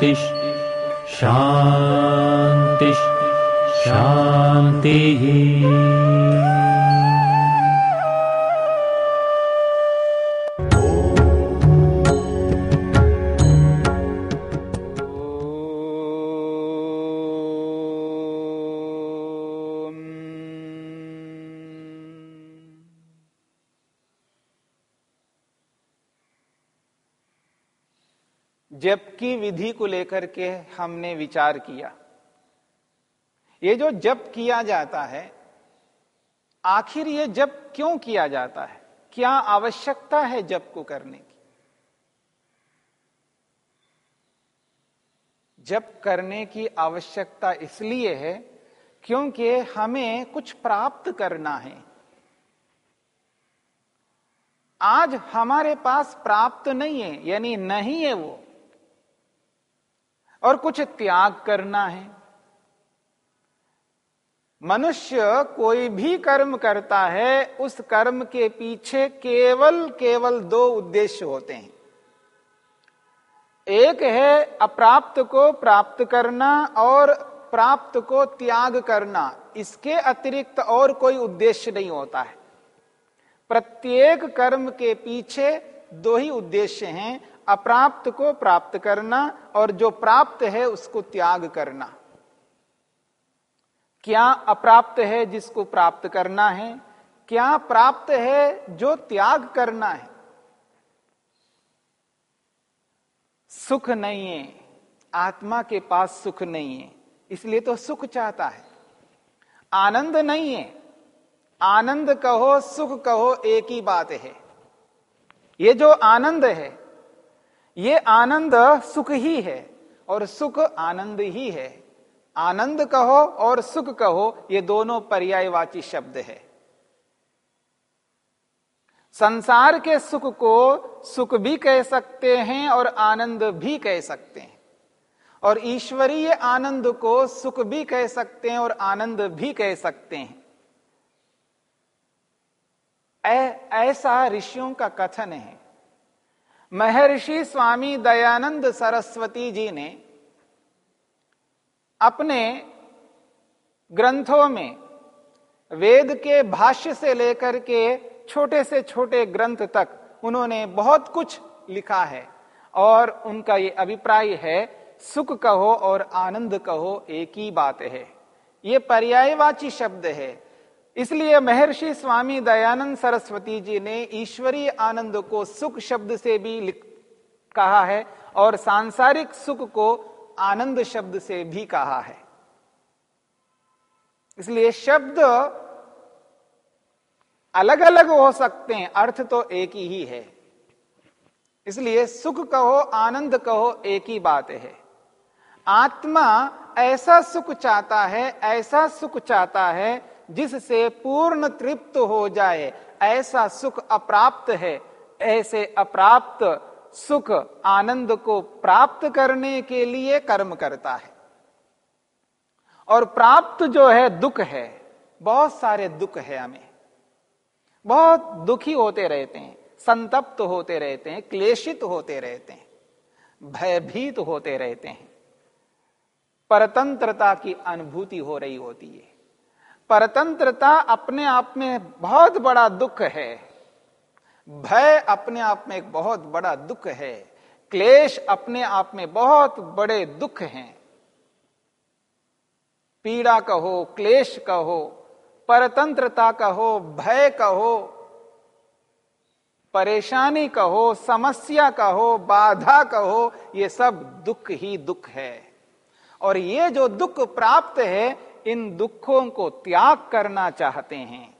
शान्तिः शांति। शान्तिः जप की विधि को लेकर के हमने विचार किया। ये जो जप किया जाता है, आखिर ये जप क्यों किया जाता है? क्या आवश्यकता है जप को करने की? जप करने की आवश्यकता इसलिए है क्योंकि हमें कुछ प्राप्त करना है। आज हमारे पास प्राप्त नहीं है, यानी नहीं है वो। और कुछ त्याग करना है। मनुष्य कोई भी कर्म करता है, उस कर्म के पीछे केवल केवल दो उद्देश्य होते हैं। एक है अप्राप्त को प्राप्त करना और प्राप्त को त्याग करना। इसके अतिरिक्त और कोई उद्देश्य नहीं होता है। प्रत्येक कर्म के पीछे दो ही उद्देश्य हैं अप्राप्त को प्राप्त करना और जो प्राप्त है उसको त्याग करना। क्या अप्राप्त है जिसको प्राप्त करना है? क्या प्राप्त है जो त्याग करना है? सुख नहीं है। आत्मा के पास सुख नहीं है। इसलिए तो सुख चाहता है। आनंद नहीं है। आनंद कहो, सुख कहो, एक ही बात है। ये जो आनंद है ये आनंद सुख ही है और सुख आनंद ही है। आनंद कहो और सुख कहो, ये दोनों पर्यायवाची शब्द है। संसार के सुख को सुख भी कह सकते हैं और आनंद भी कह सकते हैं। और ईश्वरीय आनंद को सुख भी कह सकते हैं और आनंद भी कह सकते हैं। ऐसा ऋषियों का कथन है महर्षि स्वामी दयानंद सरस्वती जी ने अपने ग्रंथों में वेद के भाष्य से लेकर के छोटे से छोटे ग्रंथ तक उन्होंने बहुत कुछ लिखा है और उनका ये अभिप्राय है, सुख कहो और आनंद कहो एक ही बात है। ये पर्यायवाची शब्द है। इसलिए महर्षि स्वामी दयानंद सरस्वती जी ने ईश्वरीय आनंद को सुख शब्द से भी लिख कहा है और सांसारिक सुख को आनंद शब्द से भी कहा है। इसलिए शब्द अलग अलग हो सकते हैं, अर्थ तो एक ही है। इसलिए सुख कहो, आनंद कहो, एक ही बात है। आत्मा ऐसा सुख चाहता है, ऐसा सुख चाहता है जिससे पूर्ण तृप्त हो जाए, ऐसा सुख अप्राप्त है। ऐसे अप्राप्त सुख आनंद को प्राप्त करने के लिए कर्म करता है। और प्राप्त जो है, दुख है। बहुत सारे दुख है हमें। बहुत दुखी होते रहते हैं, संतप्त होते रहते हैं, क्लेशित होते रहते हैं, भयभीत होते रहते हैं। परतंत्रता की अनुभूति हो रही होती है। परतंत्रता अपने आप में बहुत बड़ा दुख है। भय अपने आप में एक बहुत बड़ा दुख है। क्लेश अपने आप में बहुत बड़े दुख हैं। पीड़ा कहो, क्लेश कहो, परतंत्रता कहो, भय कहो, परेशानी कहो, समस्या कहो, बाधा कहो, ये सब दुख ही दुख है। और ये जो दुख प्राप्त है इन दुखों को त्याग करना चाहते हैं।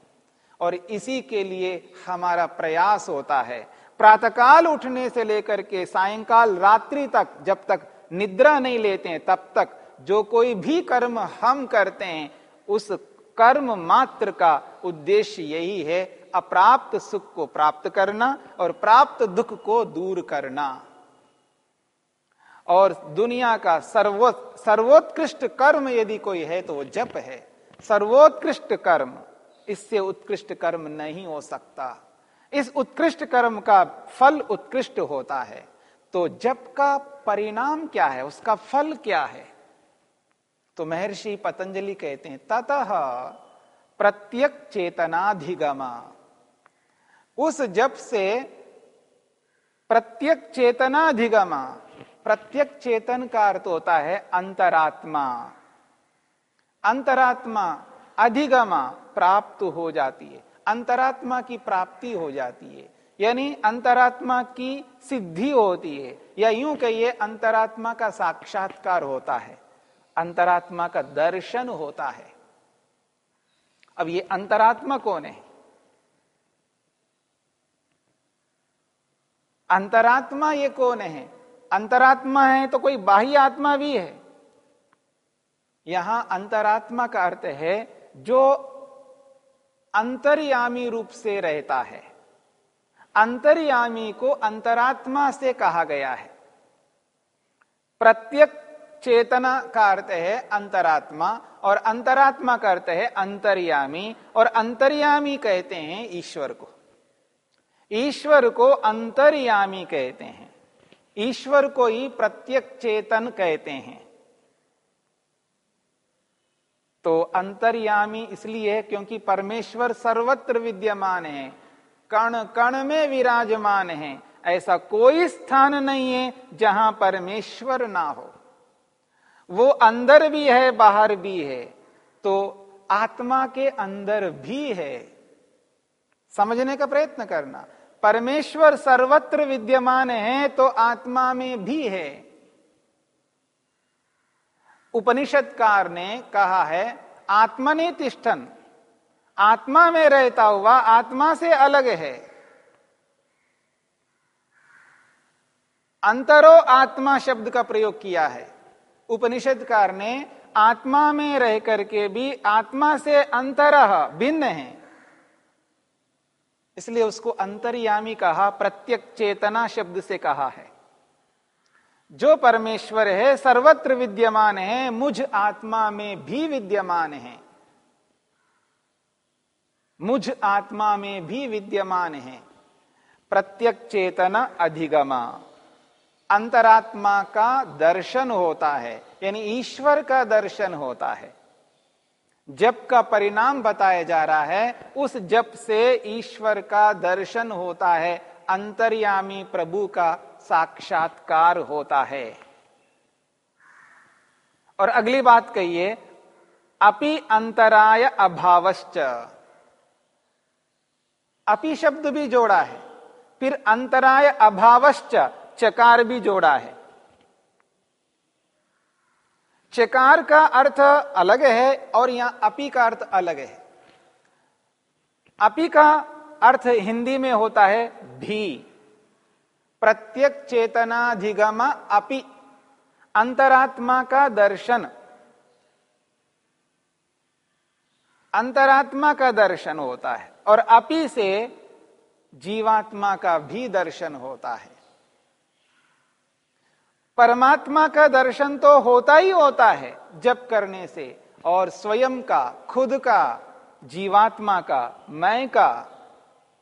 और इसी के लिए हमारा प्रयास होता है। प्रातकाल उठने से लेकर के सायंकाल रात्रि तक, जब तक निद्रा नहीं लेते हैं, तब तक जो कोई भी कर्म हम करते हैं, उस कर्म मात्र का उद्देश्य यही है अप्राप्त सुख को प्राप्त करना और प्राप्त दुख को दूर करना। और दुनिया का सर्वो सर्वोत्कृष्ट कर्म यदि कोई है तो वो जप है। सर्वोत्कृष्ट कर्म, इससे उत्कृष्ट कर्म नहीं हो सकता। इस उत्कृष्ट कर्म का फल उत्कृष्ट होता है। तो जप का परिणाम क्या है? उसका फल क्या है? तो महर्षि पतंजलि कहते हैं, ततः प्रत्यक चेतनाधिगमा। उस जप से प्रत्यक चेतनाधिगमा प्रत्यक चेतन का अर्थ होता है अंतरात्मा। अंतरात्मा अधिगमा प्राप्त हो जाती है। अंतरात्मा की प्राप्ति हो जाती है। यानी अंतरात्मा की सिद्धि होती है। या यूँ कहिए, अंतरात्मा का साक्षात्कार होता है। अंतरात्मा का दर्शन होता है। अब ये अंतरात्मा कौन है? अंतरात्मा ये कौन है? अंतरात्मा है तो कोई बाह्य आत्मा भी है। यहाँ अंतरात्मा का अर्थ है जो अंतर्यामी रूप से रहता है। अंतर्यामी को अंतरात्मा से कहा गया है। प्रत्येक चेतना का अर्थ है अंतरात्मा और अंतरात्मा का अर्थ है अंतर्यामी और अंतर्यामी कहते हैं ईश्वर को। ईश्वर को अंतर्यामी कहते हैं। ईश्वर को ही प्रत्यक चेतन कहते हैं। तो अंतर्यामी इसलिए क्योंकि परमेश्वर सर्वत्र विद्यमान है, कण कण में विराजमान है, ऐसा कोई स्थान नहीं है जहाँ परमेश्वर ना हो। वो अंदर भी है, बाहर भी है तो आत्मा के अंदर भी है। समझने का प्रयत्न करना परमेश्वर सर्वत्र विद्यमान है तो आत्मा में भी है। उपनिषदकार ने कहा है, आत्मनि तिष्ठन। आत्मा में रहता हुआ आत्मा से अलग है। अंतरो आत्मा शब्द का प्रयोग किया है। उपनिषदकार ने आत्मा में रह करके भी आत्मा से अंतर भिन्न है। इसलिए उसको अंतर्यामी कहा प्रत्यक चेतना शब्द से कहा है। जो परमेश्वर है, सर्वत्र विद्यमान है, मुझ आत्मा में भी विद्यमान है। मुझ आत्मा में भी विद्यमान है। प्रत्यक चेतना अधिगमा। अंतरात्मा का दर्शन होता है, यानी ईश्वर का दर्शन होता है। जप का परिणाम बताया जा रहा है, उस जप से ईश्वर का दर्शन होता है, अंतर्यामी प्रभु का साक्षात्कार होता है। और अगली बात कहिए, अपि अंतराय अभावश्च। अपि शब्द भी जोड़ा है, फिर अंतराय अभावश्च, चकार भी जोड़ा है। चकार का अर्थ अलग है और यहाँ अपी का अर्थ अलग है। अपी का अर्थ हिंदी में होता है भी। प्रत्यक चेतनाधिगम अपि, अंतरात्मा का दर्शन। अंतरात्मा का दर्शन होता है और अपि से जीवात्मा का भी दर्शन होता है। परमात्मा का दर्शन तो होता ही होता है जब करने से, और स्वयं का, खुद का, जीवात्मा का, मैं का,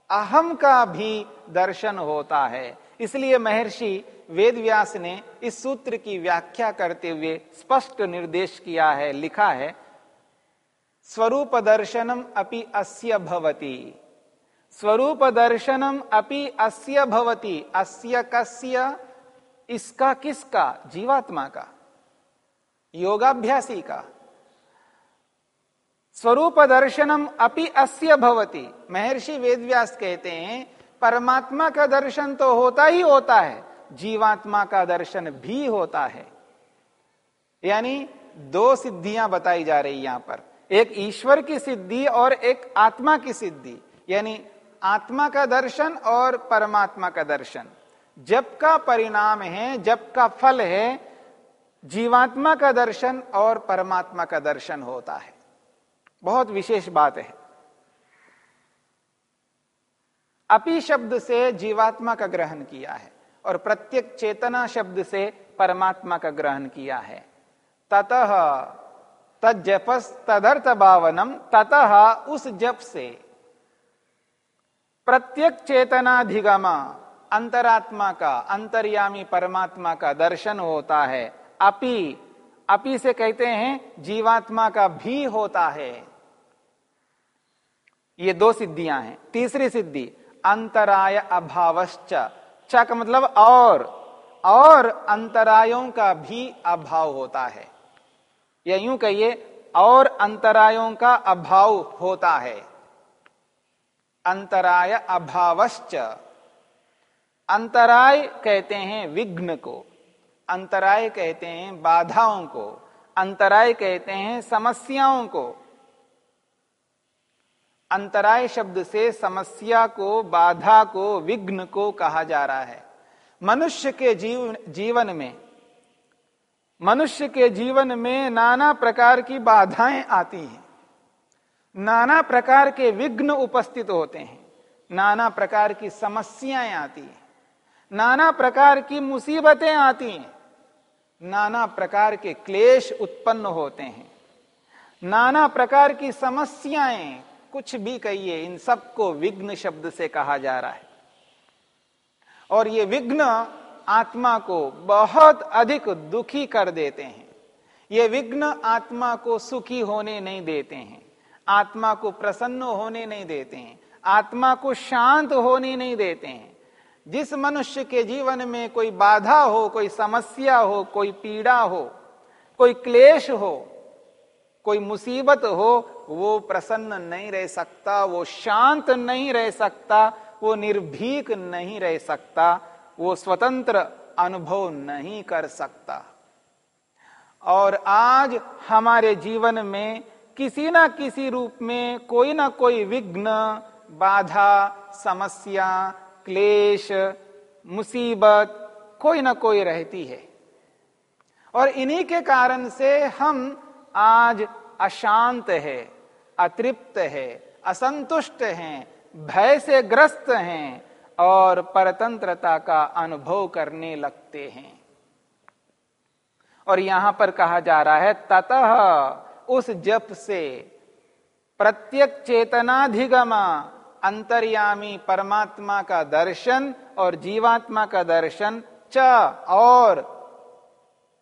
अहम का भी दर्शन होता है। इसलिए महर्षि वेदव्यास ने इस सूत्र की व्याख्या करते हुए स्पष्ट निर्देश किया है, लिखा है, स्वरूप दर्शनम अपि अस्य भवति। स्वरूप दर्शनम अपि अस्य भवति। अस्य कस्य इसका किसका? जीवात्मा का। योगाभ्यासी का। स्वरूप दर्शनम अपि अस्य भवति। महर्षि वेदव्यास कहते हैं, परमात्मा का दर्शन तो होता ही होता है, जीवात्मा का दर्शन भी होता है। यानी दो सिद्धियाँ बताई जा रही यहाँ पर। एक ईश्वर की सिद्धि और एक आत्मा की सिद्धि। यानी आत्मा का दर्शन और परमात्मा का दर्शन। जब का परिणाम है, जब का फल है, जीवात्मा का दर्शन और परमात्मा का दर्शन होता है। बहुत विशेष बात है। अपि शब्द से जीवात्मा का ग्रहण किया है और प्रत्येक चेतना शब्द से परमात्मा का ग्रहण किया है। ततः तपस तदर्थ भावनम ततः उस जप से प्रत्येक चेतनाधिगम अंतरात्मा का, अंतर्यामी परमात्मा का दर्शन होता है। अपि अपि से कहते हैं, जीवात्मा का भी होता है। ये दो सिद्धियाँ हैं। तीसरी सिद्धि, अंतराय अभावश्च। च का मतलब और और अंतरायों का भी अभाव होता है। या यूँ कहिए, और अंतरायों का अभाव होता है। अंतराय अभावश्च। अंतराय कहते हैं विघ्न को, अंतराय कहते हैं बाधाओं को, अंतराय कहते हैं समस्याओं को। अंतराय शब्द से समस्या को, बाधा को, विघ्न को कहा जा रहा है। मनुष्य के जीव, जीवन में, मनुष्य के जीवन में नाना प्रकार की बाधाएँ आती हैं। नाना प्रकार के विघ्न उपस्थित होते हैं। नाना प्रकार की समस्याएँ आती हैं। नाना प्रकार की मुसीबतें आती हैं। नाना प्रकार के क्लेश उत्पन्न होते हैं। नाना प्रकार की समस्याएँ, कुछ भी कहिए, इन सबको विघ्न शब्द से कहा जा रहा है। और ये विघ्न आत्मा को बहुत अधिक दुखी कर देते हैं। ये विघ्न आत्मा को सुखी होने नहीं देते हैं। आत्मा को प्रसन्न होने नहीं देते हैं। आत्मा को शांत होने नहीं देते हैं। जिस मनुष्य के जीवन में कोई बाधा हो, कोई समस्या हो, कोई पीड़ा हो, कोई क्लेश हो, कोई मुसीबत हो, वो प्रसन्न नहीं रह सकता, वो शांत नहीं रह सकता, वो निर्भीक नहीं रह सकता, वो स्वतंत्र अनुभव नहीं कर सकता। और आज हमारे जीवन में किसी ना किसी रूप में कोई ना कोई विघ्न, बाधा, समस्या क्लेश, मुसीबत कोई ना कोई रहती है। और इन्हीं के कारण से हम आज अशांत है, अतृप्त है, असंतुष्ट हैं, भय से ग्रस्त हैं और परतंत्रता का अनुभव करने लगते हैं। और यहाँ पर कहा जा रहा है, ततः उस जप से प्रत्येक चेतनाधिगमा अंतर्यामी परमात्मा का दर्शन और जीवात्मा का दर्शन च और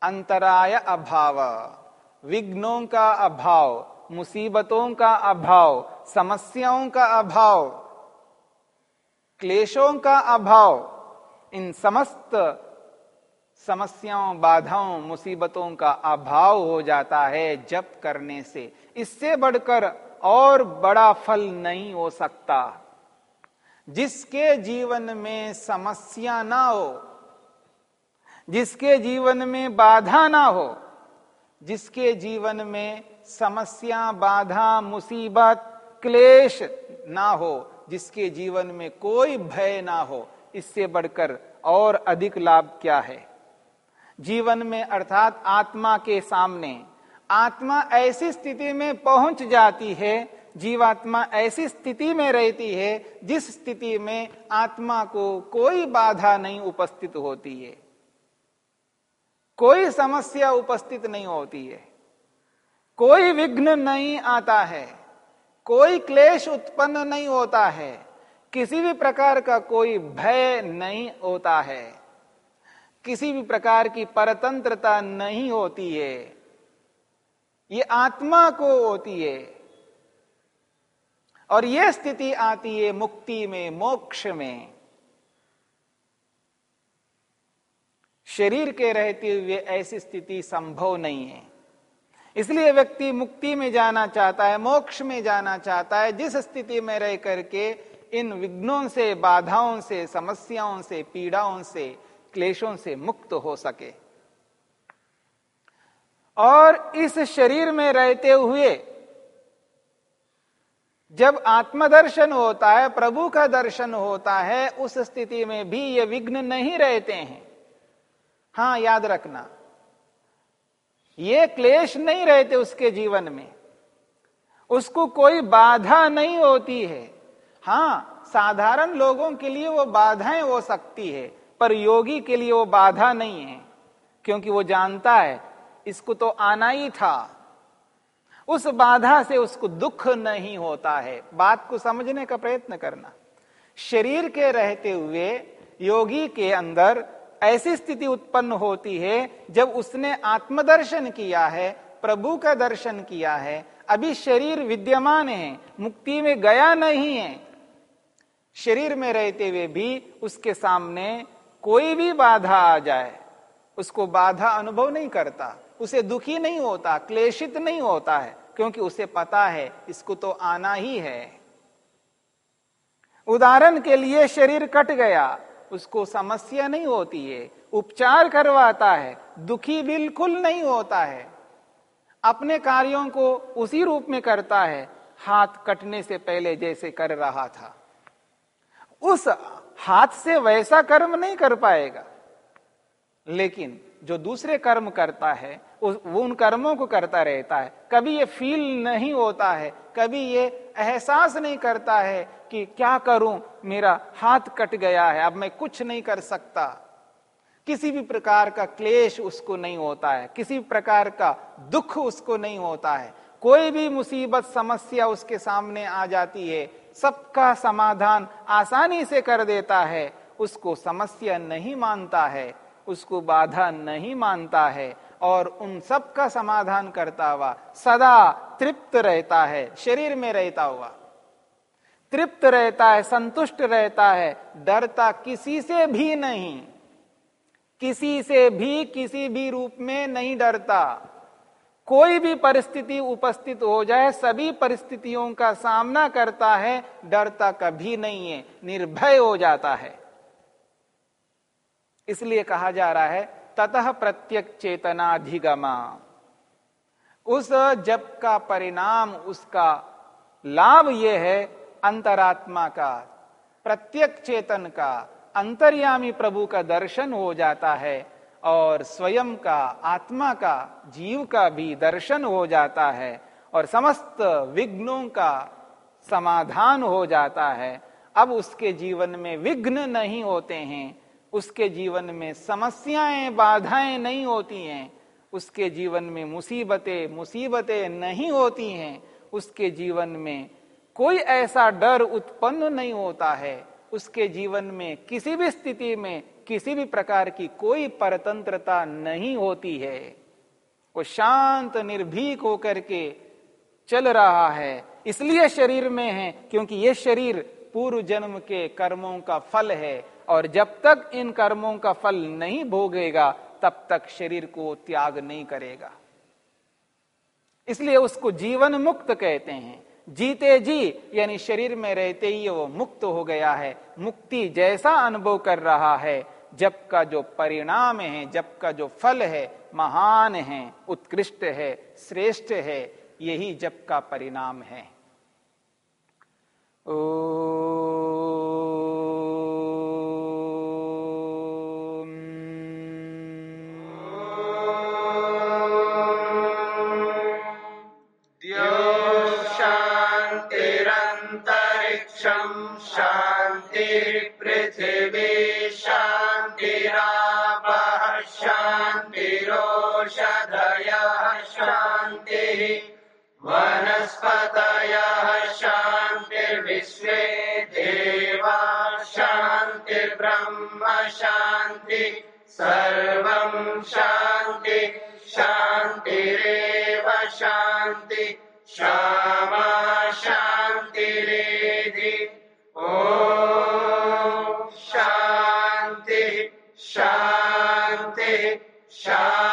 अंतराय अभाव। विघ्नों का अभाव, मुसीबतों का अभाव, समस्याओं का अभाव, क्लेशों का अभाव, इन समस्त समस्याओं, बाधाओं, मुसीबतों का अभाव हो जाता है जप करने से। इससे बढ़कर और बड़ा फल नहीं हो सकता। जिसके जीवन में समस्या ना हो, जिसके जीवन में बाधा ना हो, जिसके जीवन में समस्या, बाधा, मुसीबत, क्लेश ना हो, जिसके जीवन में कोई भय ना हो, इससे बढ़कर और अधिक लाभ क्या है? जीवन में अर्थात आत्मा के सामने आत्मा ऐसी स्थिति में पहुँच जाती है, जीवात्मा ऐसी स्थिति में रहती है, जिस स्थिति में आत्मा को कोई बाधा नहीं उपस्थित होती है। कोई समस्या उपस्थित नहीं होती है। कोई विघ्न नहीं आता है। कोई क्लेश उत्पन्न नहीं होता है। किसी भी प्रकार का कोई भय नहीं होता है। किसी भी प्रकार की परतंत्रता नहीं होती है। ये आत्मा को होती है। और यह स्थिति आती है मुक्ति में, मोक्ष में। शरीर के रहते हुए ऐसी स्थिति संभव नहीं है। इसलिए व्यक्ति मुक्ति में जाना चाहता है, मोक्ष में जाना चाहता है, जिस स्थिति में रह करके इन विघ्नों से, बाधाओं से, समस्याओं से, पीड़ाओं से, क्लेशों से मुक्त हो सके। और इस शरीर में रहते हुए जब आत्मदर्शन होता है, प्रभु का दर्शन होता है, उस स्थिति में भी ये विघ्न नहीं रहते हैं। हाँ, याद रखना, ये क्लेश नहीं रहते उसके जीवन में। उसको कोई बाधा नहीं होती है। हाँ, साधारण लोगों के लिए वो बाधाएँ हो सकती है, पर योगी के लिए वो बाधा नहीं है, क्योंकि वो जानता है इसको तो आना ही था। उस बाधा से उसको दुख नहीं होता है। बात को समझने का प्रयत्न करना। शरीर के रहते हुए, योगी के अंदर ऐसी स्थिति उत्पन्न होती है, जब उसने आत्मदर्शन किया है, प्रभु का दर्शन किया है। अभी शरीर विद्यमान है, मुक्ति में गया नहीं है। शरीर में रहते हुए भी उसके सामने कोई भी बाधा आ जाए, उसको बाधा अनुभव नहीं करता। उसे दुखी नहीं होता, क्लेशित नहीं होता है, क्योंकि उसे पता है, इसको तो आना ही है। उदाहरण के लिए शरीर कट गया, उसको समस्या नहीं होती है, उपचार करवाता है, दुखी बिल्कुल नहीं होता है। अपने कार्यों को उसी रूप में करता है, हाथ कटने से पहले जैसे कर रहा था। उस हाथ से वैसा कर्म नहीं कर पाएगा। लेकिन जो दूसरे कर्म करता है वो उन कर्मों को करता रहता है। कभी ये फील नहीं होता है, कभी ये एहसास नहीं करता है कि क्या करूँ, मेरा हाथ कट गया है, अब मैं कुछ नहीं कर सकता। किसी भी प्रकार का क्लेश उसको नहीं होता है, किसी प्रकार का दुख उसको नहीं होता है। कोई भी मुसीबत, समस्या उसके सामने आ जाती है, सबका समाधान आसानी से कर देता है, उसको समस्या नहीं मानता है। उसको बाधा नहीं मानता है और उन सब का समाधान करता हुआ सदा तृप्त रहता है, शरीर में रहता हुआ। तृप्त रहता है, संतुष्ट रहता है, डरता किसी से भी नहीं। किसी से भी, किसी भी रूप में नहीं डरता। कोई भी परिस्थिति उपस्थित हो जाए, सभी परिस्थितियों का सामना करता है, डरता कभी नहीं है, निर्भय हो जाता है। इसलिए कहा जा रहा है, ततः प्रत्यक चेतनाधिगमा उस जप का परिणाम, उसका लाभ यह है, अंतरात्मा का प्रत्यक चेतन का, अंतर्यामी प्रभु का दर्शन हो जाता है और स्वयं का, आत्मा का, जीव का भी दर्शन हो जाता है और समस्त विघ्नों का समाधान हो जाता है। अब उसके जीवन में विघ्न नहीं होते हैं उसके जीवन में समस्याएँ, बाधाएँ नहीं होती हैं। उसके जीवन में मुसीबतें मुसीबतें नहीं होती हैं। उसके जीवन में कोई ऐसा डर उत्पन्न नहीं होता है। उसके जीवन में किसी भी स्थिति में किसी भी प्रकार की कोई परतंत्रता नहीं होती है। वो शांत, निर्भीक होकर के चल रहा है। इसलिए शरीर में है, क्योंकि ये शरीर पूर्व जन्म के कर्मों का फल है। और जब तक इन कर्मों का फल नहीं भोगेगा, तब तक शरीर को त्याग नहीं करेगा। इसलिए उसको जीवन मुक्त कहते हैं। जीते जी, यानी शरीर में रहते ही वो मुक्त हो गया है। मुक्ति जैसा अनुभव कर रहा है। जब का जो परिणाम है, जब का जो फल है, महान है, उत्कृष्ट है, श्रेष्ठ है, यही जब का परिणाम है। ओ क्षमा शान्तिरेधि ॐ शांति शांति शान्ति।